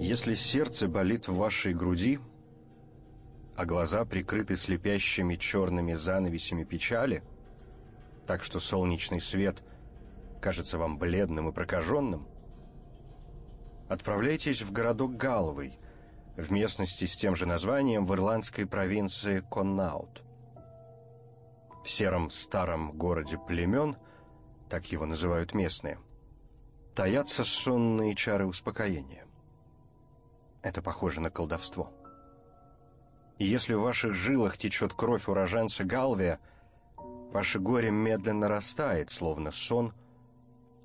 Если сердце болит в вашей груди, а глаза прикрыты слепящими черными занавесями печали, так что солнечный свет кажется вам бледным и прокаженным, отправляйтесь в городок Галвей, в местности с тем же названием в ирландской провинции Коннаут. В сером старом городе племен, так его называют местные, таятся сонные чары успокоения. Это похоже на колдовство. И если в ваших жилах течет кровь уроженца Галвия, ваше горе медленно растает, словно сон,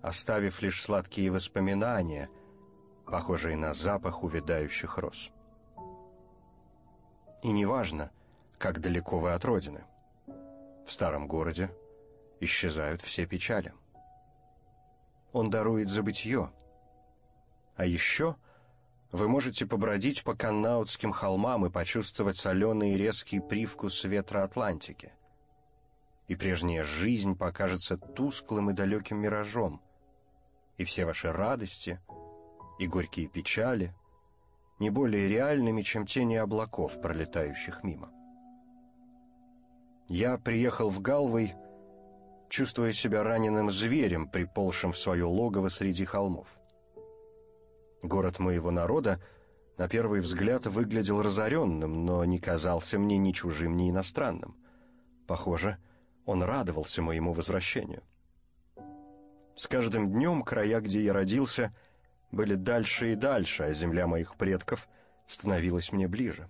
оставив лишь сладкие воспоминания, похожие на запах увядающих роз. И неважно, как далеко вы от родины. В старом городе исчезают все печали. Он дарует забытье. А еще вы можете побродить по Каннаутским холмам и почувствовать соленый и резкий привкус ветра Атлантики. И прежняя жизнь покажется тусклым и далеким миражом. И все ваши радости и горькие печали не более реальными, чем тени облаков, пролетающих мимо. Я приехал в Галвой, чувствуя себя раненым зверем, приползшим в свое логово среди холмов. Город моего народа на первый взгляд выглядел разоренным, но не казался мне ни чужим, ни иностранным. Похоже, он радовался моему возвращению. С каждым днем края, где я родился, были дальше и дальше, а земля моих предков становилась мне ближе.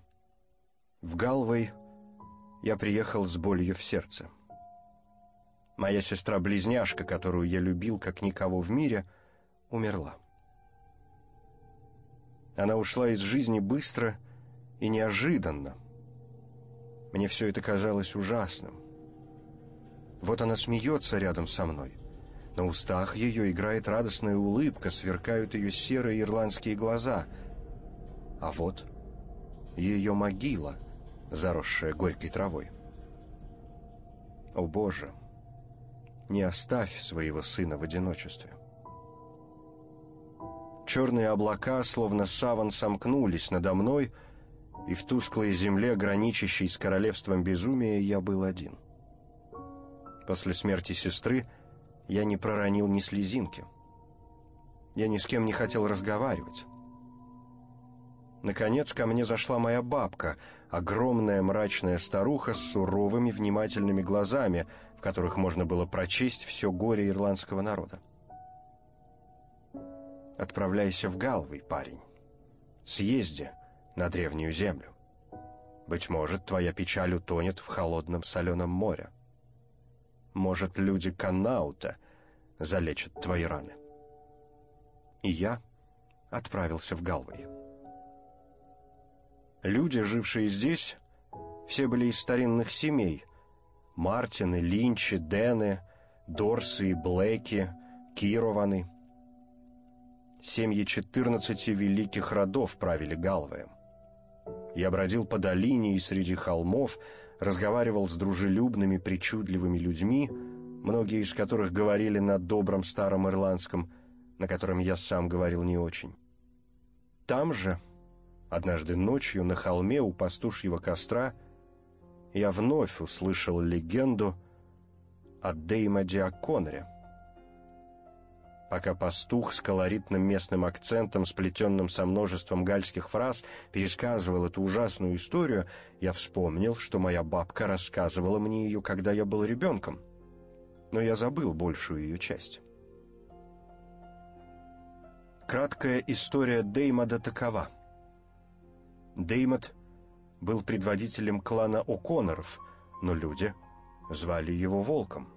В Галвей я приехал с болью в сердце. Моя сестра-близняшка, которую я любил как никого в мире, умерла. Она ушла из жизни быстро и неожиданно. Мне все это казалось ужасным. Вот она смеется рядом со мной. На устах ее играет радостная улыбка, сверкают ее серые ирландские глаза. А вот ее могила, заросшая горькой травой. О, Боже! Не оставь своего сына в одиночестве. Черные облака, словно саван, сомкнулись надо мной, и в тусклой земле, граничащей с королевством безумия, я был один. После смерти сестры я не проронил ни слезинки. Я ни с кем не хотел разговаривать. Наконец ко мне зашла моя бабка, огромная мрачная старуха с суровыми внимательными глазами, в которых можно было прочесть все горе ирландского народа. Отправляйся в Галвей, парень. Съезди на древнюю землю. Быть может, твоя печаль утонет в холодном соленом море. Может, люди Канаута залечат твои раны. И я отправился в Галвей. Люди, жившие здесь, все были из старинных семей. Мартины, Линчи, Дены, Дорсы Блэки, Кированы — Семьи четырнадцати великих родов правили Галвеем. Я бродил по долине и среди холмов, разговаривал с дружелюбными, причудливыми людьми, многие из которых говорили на добром старом ирландском, на котором я сам говорил не очень. Там же, однажды ночью, на холме у пастушьего костра, я вновь услышал легенду о Деймоде О'Коннере — Пока пастух с колоритным местным акцентом, сплетенным со множеством гальских фраз, пересказывал эту ужасную историю, я вспомнил, что моя бабка рассказывала мне ее, когда я был ребенком. Но я забыл большую ее часть. Краткая история Деймода такова. Деймод был предводителем клана О'Конноров, но люди звали его Волком.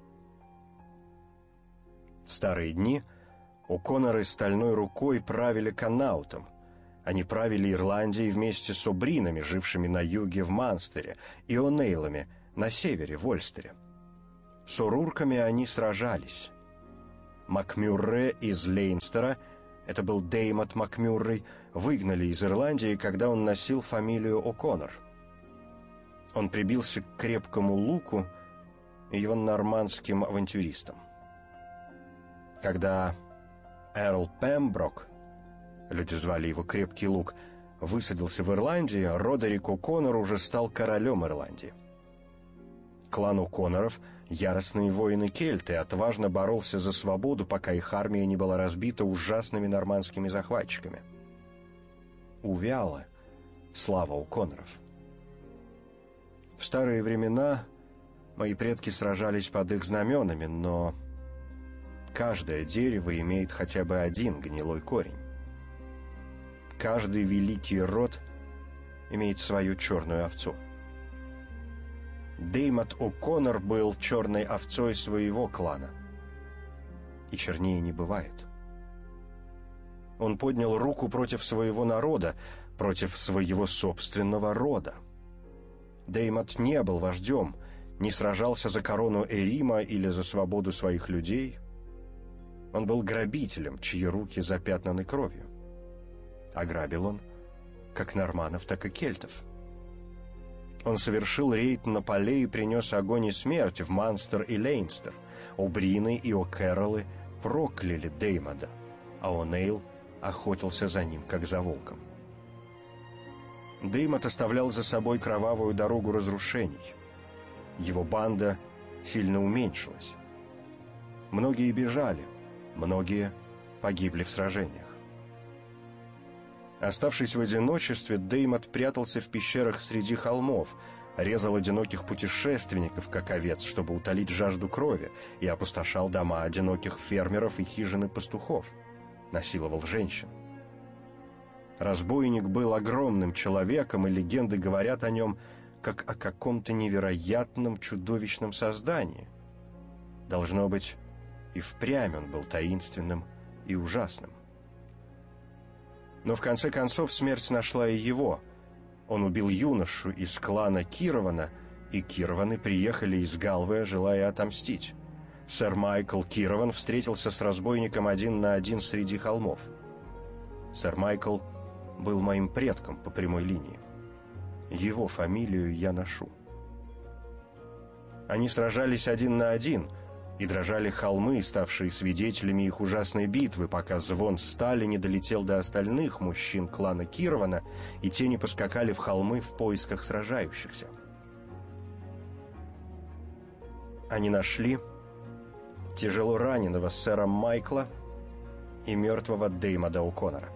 В старые дни – О'Конноры стальной рукой правили Канаутом. Они правили Ирландией вместе с Обринами, жившими на юге в Манстере, и О'Нейлами на севере в Ольстере. С Урурками они сражались. Макмюрре из Лейнстера, это был Деймот Макмюррей, выгнали из Ирландии, когда он носил фамилию О'Коннор. Он прибился к крепкому луку и его нормандским авантюристам. Когда Эрл Пемброк, люди звали его Крепкий Лук, высадился в Ирландии, Родерик О'Коннор уже стал королем Ирландии. Клан О'Конноров, яростные воины кельты, отважно боролся за свободу, пока их армия не была разбита ужасными нормандскими захватчиками. Увяла слава О'Конноров. В старые времена мои предки сражались под их знаменами, но каждое дерево имеет хотя бы один гнилой корень. Каждый великий род имеет свою черную овцу. Деймот О'Коннор был черной овцой своего клана. И чернее не бывает. Он поднял руку против своего народа, против своего собственного рода. Деймот не был вождем, не сражался за корону Эрима или за свободу своих людей. Он был грабителем, чьи руки запятнаны кровью. Ограбил он как норманов, так и кельтов. Он совершил рейд на поле и принес огонь и смерть в Манстер и Лейнстер. Обрины и О'Кэрроллы прокляли Деймода, а О'Нейл охотился за ним, как за волком. Деймот оставлял за собой кровавую дорогу разрушений. Его банда сильно уменьшилась. Многие бежали, многие погибли в сражениях. Оставшись в одиночестве, Деймот прятался в пещерах среди холмов, резал одиноких путешественников, как овец, чтобы утолить жажду крови, и опустошал дома одиноких фермеров и хижины пастухов. Насиловал женщин. Разбойник был огромным человеком, и легенды говорят о нем как о каком-то невероятном чудовищном создании. Должно быть, и впрямь он был таинственным и ужасным. Но в конце концов смерть нашла и его. Он убил юношу из клана Кирована, и Кированы приехали из Галвея, желая отомстить. Сэр Майкл Кирован встретился с разбойником один на один среди холмов. Сэр Майкл был моим предком по прямой линии. Его фамилию я ношу. Они сражались один на один, и дрожали холмы, ставшие свидетелями их ужасной битвы, пока звон стали не долетел до остальных мужчин клана Кирована, и те не поскакали в холмы в поисках сражающихся. Они нашли тяжело раненого сэра Майкла и мертвого Деймода О'Коннора.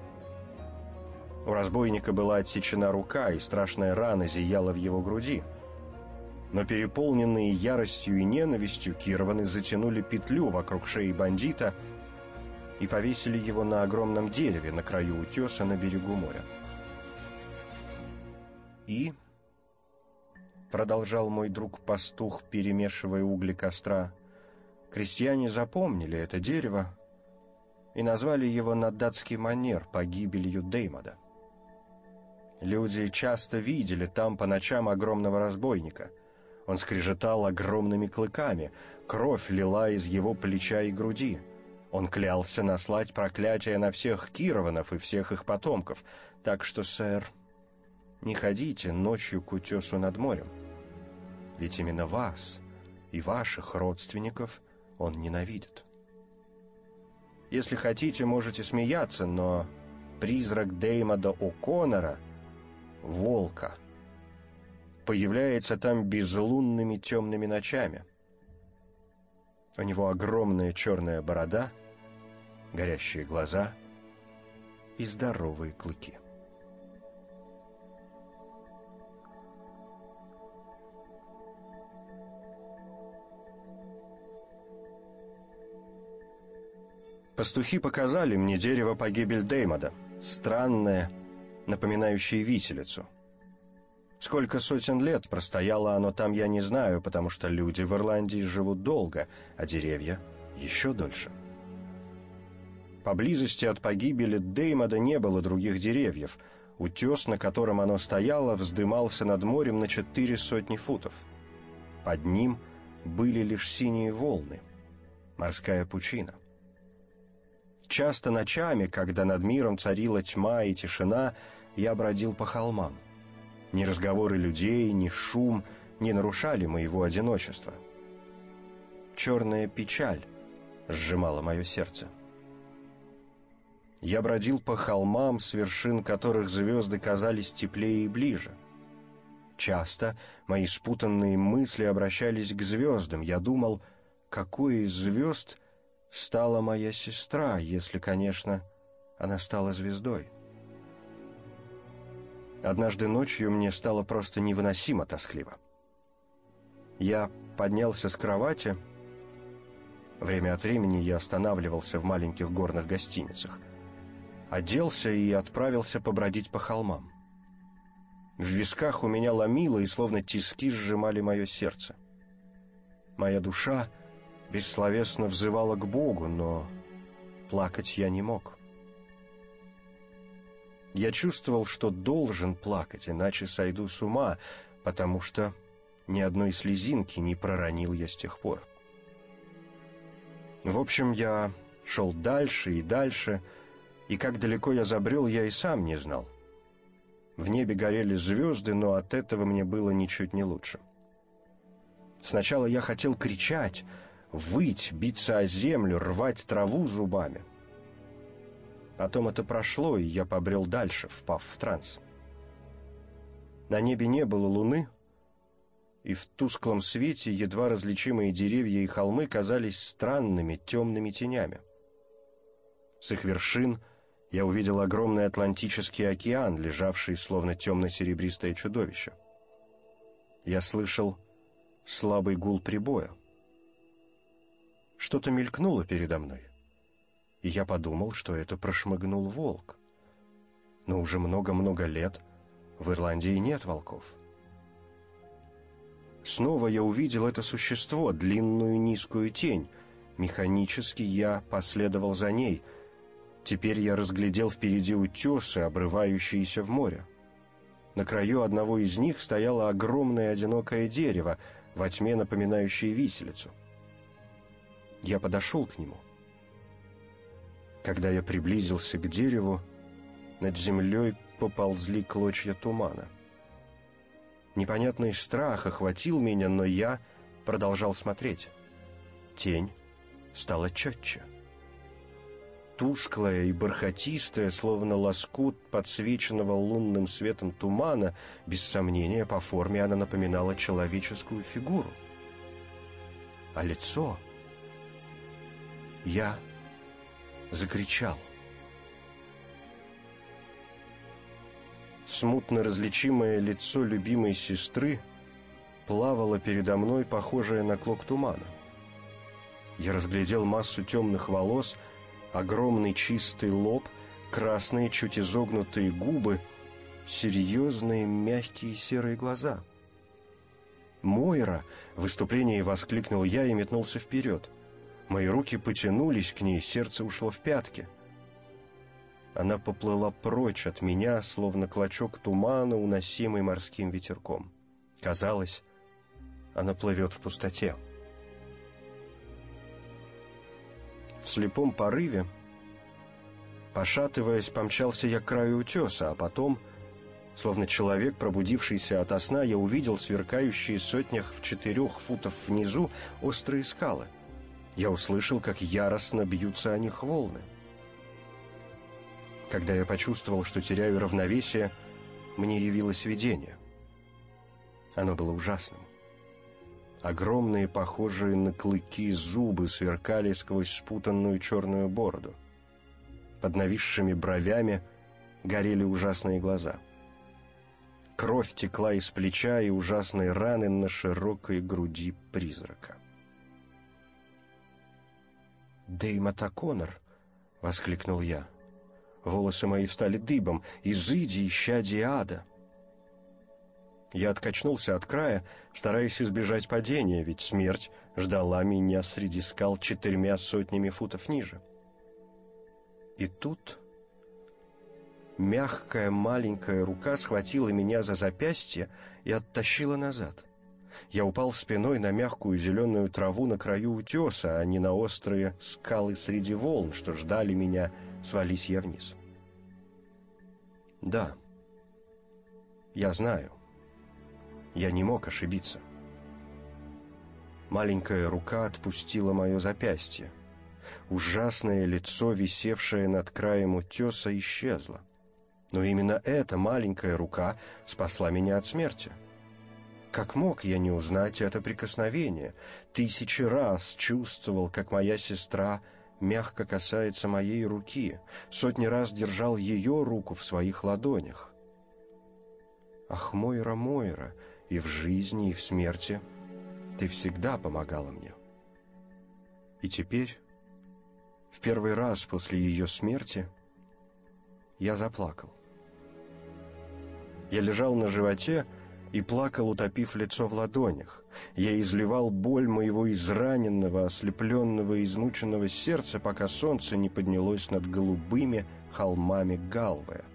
У разбойника была отсечена рука, и страшная рана зияла в его груди. Но переполненные яростью и ненавистью Кированы затянули петлю вокруг шеи бандита и повесили его на огромном дереве на краю утеса на берегу моря. И, продолжал мой друг-пастух, перемешивая угли костра, крестьяне запомнили это дерево и назвали его на датский манер погибелью Деймода. Люди часто видели там по ночам огромного разбойника. Он скрежетал огромными клыками, кровь лила из его плеча и груди. Он клялся наслать проклятие на всех Кированов и всех их потомков, так что, сэр, не ходите ночью к утесу над морем. Ведь именно вас и ваших родственников он ненавидит. Если хотите, можете смеяться, но призрак Деймода О'Коннора — волка. Появляется там безлунными темными ночами. У него огромная черная борода, горящие глаза и здоровые клыки. Пастухи показали мне дерево погибель Деймода. Странное, напоминающие виселицу. Сколько сотен лет простояло оно там, я не знаю, потому что люди в Ирландии живут долго, а деревья еще дольше. Поблизости от погибели Деймода не было других деревьев. Утес, на котором оно стояло, вздымался над морем на четыре сотни футов. Под ним были лишь синие волны, морская пучина. Часто ночами, когда над миром царила тьма и тишина, я бродил по холмам. Ни разговоры людей, ни шум не нарушали моего одиночества. Черная печаль сжимала мое сердце. Я бродил по холмам, с вершин которых звезды казались теплее и ближе. Часто мои спутанные мысли обращались к звездам. Я думал, какой из звезд стала моя сестра, если, конечно, она стала звездой. Однажды ночью мне стало просто невыносимо тоскливо. Я поднялся с кровати. Время от времени я останавливался в маленьких горных гостиницах. Оделся и отправился побродить по холмам. В висках у меня ломило, и словно тиски сжимали мое сердце. Моя душа бессловесно взывала к Богу, но плакать я не мог. Я чувствовал, что должен плакать, иначе сойду с ума, потому что ни одной слезинки не проронил я с тех пор. В общем, я шел дальше и дальше, и как далеко я забрел, я и сам не знал. В небе горели звезды, но от этого мне было ничуть не лучше. Сначала я хотел кричать, выть, биться о землю, рвать траву зубами — Потом это прошло, и я побрел дальше, впав в транс. На небе не было луны, и в тусклом свете едва различимые деревья и холмы казались странными темными тенями. С их вершин я увидел огромный Атлантический океан, лежавший словно темно-серебристое чудовище. Я слышал слабый гул прибоя. Что-то мелькнуло передо мной и я подумал, что это прошмыгнул волк. Но уже много-много лет в Ирландии нет волков. Снова я увидел это существо, длинную низкую тень. Механически я последовал за ней. Теперь я разглядел впереди утесы, обрывающиеся в море. На краю одного из них стояло огромное одинокое дерево, во тьме напоминающее виселицу. Я подошел к нему. Когда я приблизился к дереву, над землей поползли клочья тумана. Непонятный страх охватил меня, но я продолжал смотреть. Тень стала четче. Тусклая и бархатистая, словно лоскут подсвеченного лунным светом тумана, без сомнения, по форме она напоминала человеческую фигуру. А лицо... Я закричал. Смутно различимое лицо любимой сестры плавало передо мной, похожее на клок тумана. Я разглядел массу темных волос, огромный чистый лоб, красные, чуть изогнутые губы, серьезные, мягкие серые глаза. «Мойра!» — в выступлении воскликнул я и метнулся вперед — Мои руки потянулись к ней, сердце ушло в пятки. Она поплыла прочь от меня, словно клочок тумана, уносимый морским ветерком. Казалось, она плывет в пустоте. В слепом порыве, пошатываясь, помчался я к краю утеса, а потом, словно человек, пробудившийся ото сна, я увидел сверкающие сотнях в четырех футов внизу острые скалы — я услышал, как яростно бьются о них волны. Когда я почувствовал, что теряю равновесие, мне явилось видение. Оно было ужасным. Огромные, похожие на клыки зубы сверкали сквозь спутанную черную бороду. Под нависшими бровями горели ужасные глаза. Кровь текла из плеча и ужасные раны на широкой груди призрака. «Деймата Конор!» — воскликнул я. Волосы мои встали дыбом. «Изыди, исчадие ада!» Я откачнулся от края, стараясь избежать падения, ведь смерть ждала меня среди скал четырьмя сотнями футов ниже. И тут мягкая маленькая рука схватила меня за запястье и оттащила назад. Я упал спиной на мягкую зеленую траву на краю утеса, а не на острые скалы среди волн, что ждали меня, свались я вниз. Да, я знаю. Я не мог ошибиться. Маленькая рука отпустила мое запястье. Ужасное лицо, висевшее над краем утеса, исчезло. Но именно эта маленькая рука спасла меня от смерти. Как мог я не узнать это прикосновение? Тысячи раз чувствовал, как моя сестра мягко касается моей руки, сотни раз держал ее руку в своих ладонях. Ах, Мойра, Мойра, и в жизни, и в смерти ты всегда помогала мне. И теперь, в первый раз после ее смерти, я заплакал. Я лежал на животе и плакал, утопив лицо в ладонях. Я изливал боль моего израненного, ослепленного, измученного сердца, пока солнце не поднялось над голубыми холмами Галвая.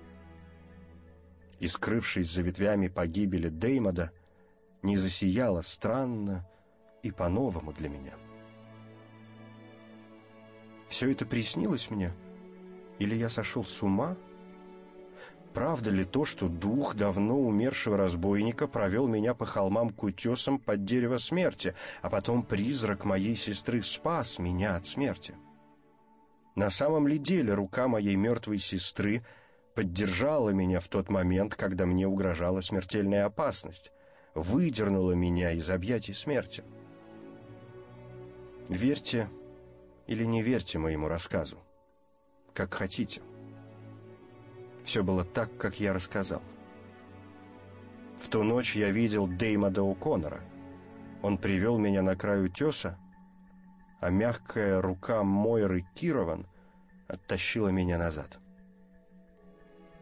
И, скрывшись за ветвями погибели Деймода, не засияло странно и по-новому для меня. Все это приснилось мне? Или я сошел с ума? — Правда ли то, что дух давно умершего разбойника провел меня по холмам к утесам под дерево смерти, а потом призрак моей сестры спас меня от смерти? На самом ли деле рука моей мертвой сестры поддержала меня в тот момент, когда мне угрожала смертельная опасность, выдернула меня из объятий смерти? Верьте или не верьте моему рассказу, как хотите. Все было так, как я рассказал. В ту ночь я видел Деймода О'Коннора. Он привел меня на край утеса, а мягкая рука Мойры Кирован оттащила меня назад.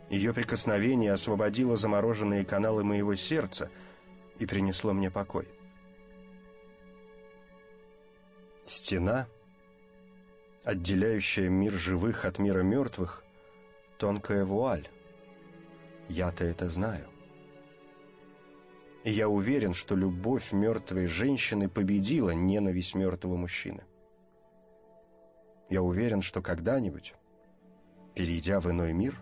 Ее прикосновение освободило замороженные каналы моего сердца и принесло мне покой. Стена, отделяющая мир живых от мира мертвых, тонкая вуаль. Я-то это знаю. И я уверен, что любовь мертвой женщины победила ненависть мертвого мужчины. Я уверен, что когда-нибудь, перейдя в иной мир,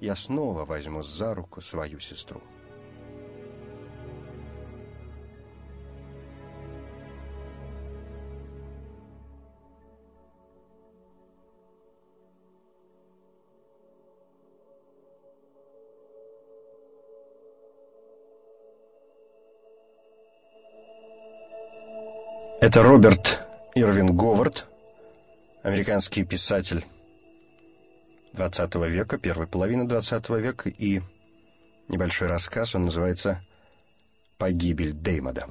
я снова возьму за руку свою сестру. Это Роберт Ирвин Говард, американский писатель 20 века, первой половины 20 века, и небольшой рассказ, он называется «Погибель Деймода».